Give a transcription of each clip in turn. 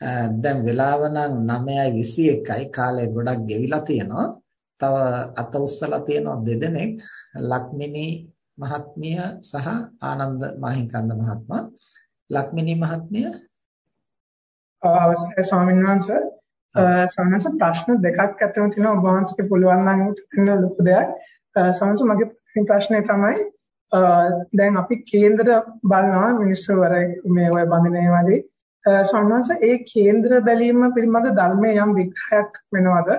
දැන් වෙලාව නම් 9:21යි කාලය ගොඩක් ගෙවිලා තියෙනවා. තව අත උස්සලා තියෙනවා දෙදෙනෙක් ලක්මිනී මහත්මිය සහ ආනන්ද මහින්කන්ද මහත්මයා. ලක්මිනී මහත්මිය අවසරයි ස්වාමීන් වහන්සේ ස්වාමීන් වහන්සේ ප්‍රශ්න දෙකක් අතර තියෙනවා ඔබ වහන්සේට පුළුවන් නම් උත්තර ලොකු දෙයක්. ස්වාමීන් වහන්සේ මගේ ප්‍රශ්නේ තමයි දැන් අපි කේන්දර බලනවා මිනිස්සු වර මේ ඔය බඳිනේ වගේ ස්වාමීන් ඒ කේන්දර බැලීම පිළිබඳ ධර්මයේ යම් විග්‍රහයක් වෙනවද?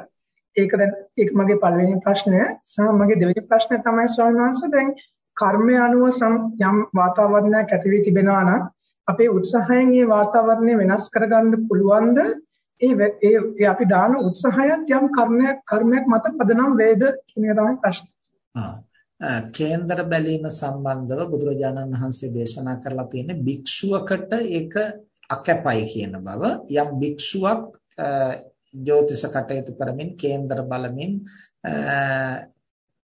ඒක දැන් ඒක මගේ පළවෙනි ප්‍රශ්නය. සහ මගේ දෙවෙනි ප්‍රශ්නය තමයි ස්වාමීන් දැන් කර්මය අනුව යම් වාතාවරණයක් ඇති වී තිබෙනවා නම් අපේ උත්සාහයෙන් මේ වාතාවරණය වෙනස් කරගන්න පුළුවන්ද? ඒ ඒ අපි දාන උත්සාහයත් යම් කර්මයක් කර්මයක් මත පදනම් වේද කියන එක තමයි ප්‍රශ්නේ. කේන්දර බැලීම සම්බන්ධව බුදුරජාණන් වහන්සේ දේශනා කරලා තියෙන්නේ භික්ෂුවකට ඒක අකැපයි කියන බව යම් භික්ෂුවක් ජ්‍යොතිෂ කටයුතු කරමින් කේන්දර බලමින්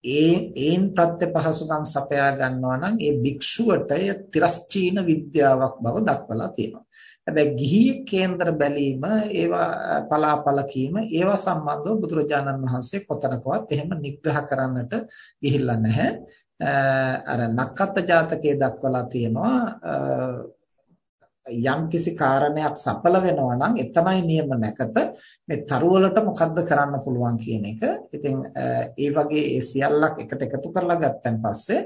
ඒ ඒන් ප්‍රත්‍ය පහසුකම් සපයා ගන්නවා නම් ඒ භික්ෂුවට තිරස්චීන විද්‍යාවක් බව දක්වලා තියෙනවා. හැබැයි ගිහියේ කේන්දර බැලීම ඒවා පලාපල කීම ඒවා සම්බන්ධව බුදුරජාණන් වහන්සේ කොතනකවත් එහෙම නිග්‍රහ කරන්නට ගිහිල්ලා නැහැ. අර නක්කත් ජාතකයේ දක්වලා තියෙනවා යම්කිසි කාරණයක් සඵල වෙනවා නම් එතමයි නියම නැකත මේ තරුවලට මොකද්ද කරන්න පුළුවන් කියන එක. ඉතින් ඒ වගේ ඒ සියල්ලක් එකට එකතු කරලා ගත්තන් පස්සේ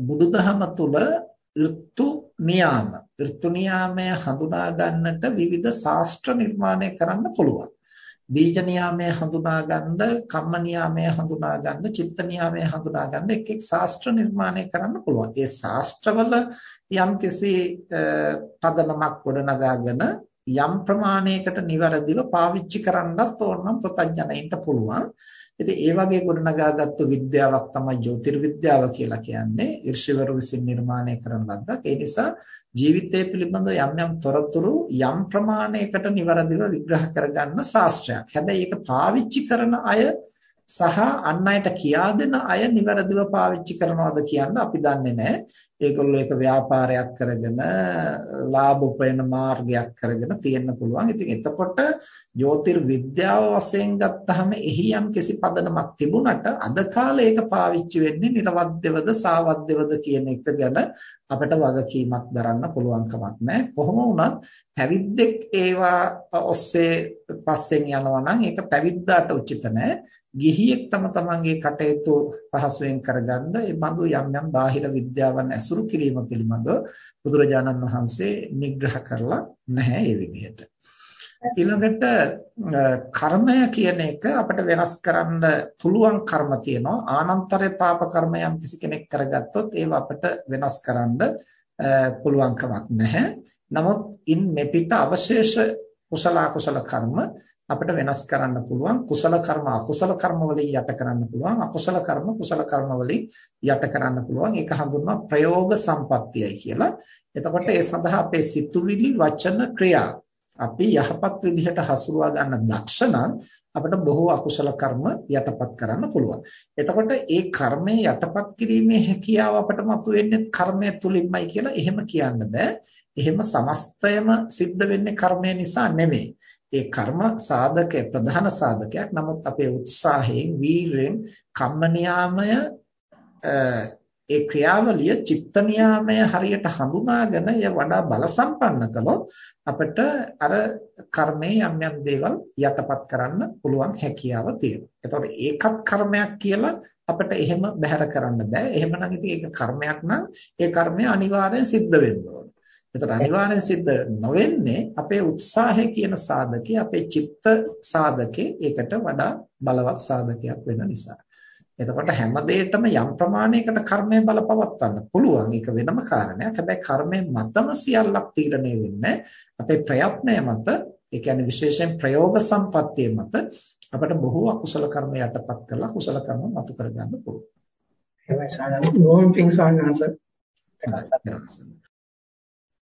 බුදුදහම තුල ඍතු නියාම ඍතු නියාමය හඳුනා ගන්නට විවිධ ශාස්ත්‍ර නිර්මාණය කරන්න පුළුවන්. බීජ නියාමය හඳුනා ගන්න, කම්ම නියාමය හඳුනා ගන්න, චිත්ත නියාමය හඳුනා ගන්න එක් එක් ශාස්ත්‍ර නිර්මාණය කරන්න පුළුවන්. ඒ ශාස්ත්‍රවල යම්කිසි පදනමක් ගොඩනගාගෙන යම් ප්‍රමාණයකට નિවරදිව පාවිච්චි කරන්නත් ඕනනම් ප්‍රත්‍යඥයින්ට පුළුවන්. ඉතින් ඒ වගේ ගොඩනගාගත්තු විද්‍යාවක් තමයි ජ්‍යොතිර්විද්‍යාව කියලා කියන්නේ. ඍෂිවරු විසින් නිර්මාණය කරන ලද්දක්. ඒ නිසා ජීවිතය පිළිබඳ යම් යම් තොරතුරු යම් ප්‍රමාණයකට નિවරදිව විග්‍රහ කරගන්න ශාස්ත්‍රයක්. හැබැයි ඒක පාවිච්චි කරන අය සහ අන් අයට කියා දෙන අය નિවරදිව පාවිච්චි කරනවද කියන්න අපි දන්නේ නැහැ. ඒගොල්ලෝ ඒක ව්‍යාපාරයක් කරගෙන ලාභ උපයන මාර්ගයක් කරගෙන තියෙන්න පුළුවන්. ඉතින් එතකොට ජ්‍යොතිර්විද්‍යාව වශයෙන් ගත්තහම එහි යම් කිසි පදනමක් තිබුණට අද කාලේ ඒක පාවිච්චි වෙන්නේ නිර්වද්‍යවද සාවද්‍යවද කියන එක ගැන අපිට වගකීමක් දරන්න පුළුවන් කමක් නැහැ. කොහොම වුණත් පැවිද්දෙක් ඒවා ඔස්සේ පස්සෙන් යනවා නම් ඒක පැවිද්දාට උචිත නැහැ. ගිහියෙක් තම තමන්ගේ කටයුතු පහසුවෙන් කරගන්න ඒ බඳු යම් යම් බාහිර විද්‍යාවන් ඇසුරු කිරීම පිළිබඳව බුදුරජාණන් වහන්සේ නිග්‍රහ කරලා නැහැ ඒ විදිහට. ඊළඟට කර්මය කියන එක අපිට වෙනස් කරන්න පුළුවන් කර්ම තියෙනවා. ආනන්තරේ පාප කර්ම යම් කිසි කෙනෙක් කරගත්තොත් ඒව අපිට වෙනස් කරන්න පුළුවන් කමක් නැහැ. නමුත් ඉන් මෙපිට අවශේෂ කුසල අකුසල කර්ම අපිට වෙනස් කරන්න පුළුවන් කුසල කර්ම අකුසල කර්ම වලින් යට කරන්න පුළුවන් අකුසල කර්ම කුසල කර්ම වලින් යට කරන්න පුළුවන් ඒක හඳුන්වනවා ප්‍රයෝග සම්පත්තියයි කියලා. එතකොට ඒ සඳහා අපේ සිතුවිලි වචන ක්‍රියා අපි යහපත් විදිහට හසුරුවා ගන්න දක්ෂ අපිට බොහෝ අකුසල කර්ම යටපත් කරන්න පුළුවන්. එතකොට ඒ කර්මය යටපත් කිරීමේ හැකියාව අපිට මතුවෙන්නේ කර්මය තුලින්මයි කියලා එහෙම කියන්න බෑ. එහෙම සමස්තයම සිද්ධ වෙන්නේ කර්මය නිසා නෙමෙයි. ඒ කර්ම සාධකය ප්‍රධාන සාධකයක්. නමුත් අපේ උත්සාහයෙන්, වීරයෙන් කම්ම නියාමය ඒ ක්‍රියාවලිය චිත්ත නියාමය හරියට හඳුනාගෙන එය වඩා බල සම්පන්න කළොත් අපිට අර කර්මයේ යම් යම් දේවල් යටපත් කරන්න පුළුවන් හැකියාව තියෙනවා. එතකොට ඒකත් කර්මයක් කියලා අපිට එහෙම බැහැර කරන්න බෑ. එහෙමනම් ඉතින් ඒක කර්මයක් නම් ඒ කර්මය අනිවාර්යෙන් සිද්ධ වෙන්න ඕන. එතකොට අනිවාර්යෙන් සිද්ධ නොවෙන්නේ අපේ උත්සාහය කියන සාධකේ අපේ චිත්ත සාධකේ ඒකට වඩා බලවත් සාධකයක් වෙන නිසා. එතකොට හැම දෙයකටම යම් ප්‍රමාණයකට කර්මය බලපවත්වන්න පුළුවන්. ඒක වෙනම කාරණයක්. හැබැයි කර්මය මතම සියල්ලක් තීරණය වෙන්නේ අපේ ප්‍රයත්නය මත, ඒ කියන්නේ විශේෂයෙන් ප්‍රයෝග සම්පත්තිය මත අපට බොහෝ අකුසල කර්ම යටපත් කරලා කුසල කර්ම මතු කරගන්න පුළුවන්. එහෙමයි සාරා. බොහොම පිං සාරා